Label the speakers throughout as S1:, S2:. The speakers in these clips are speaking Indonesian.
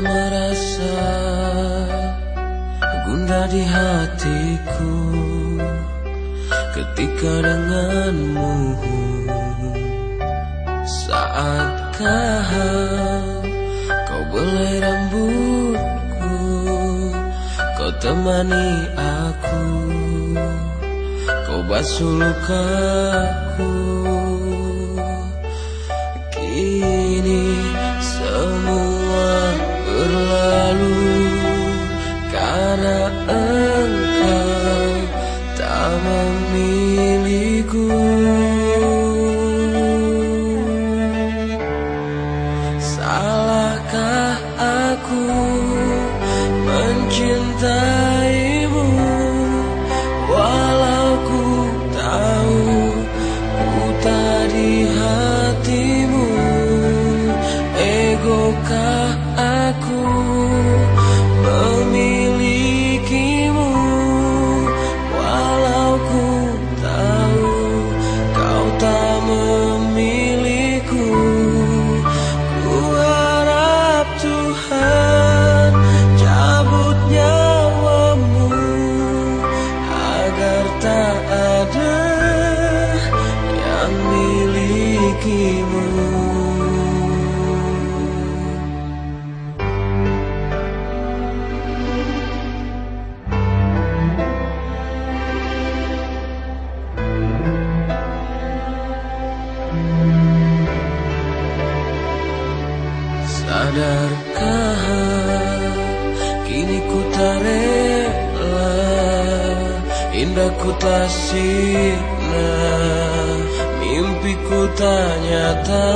S1: merasa gundah di hatiku ketika denganmu saatkah kau belai rambutku kau temani aku kau basuh lukaku. Aku Sadarkah kini ku tak rela. Indah ku tak sirna Mimpiku tak nyata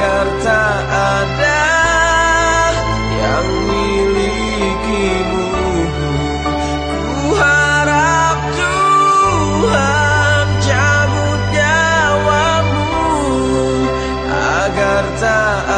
S1: Agar tak ada yang milikimu Ku harap Tuhan cabut nyawamu. Agar tak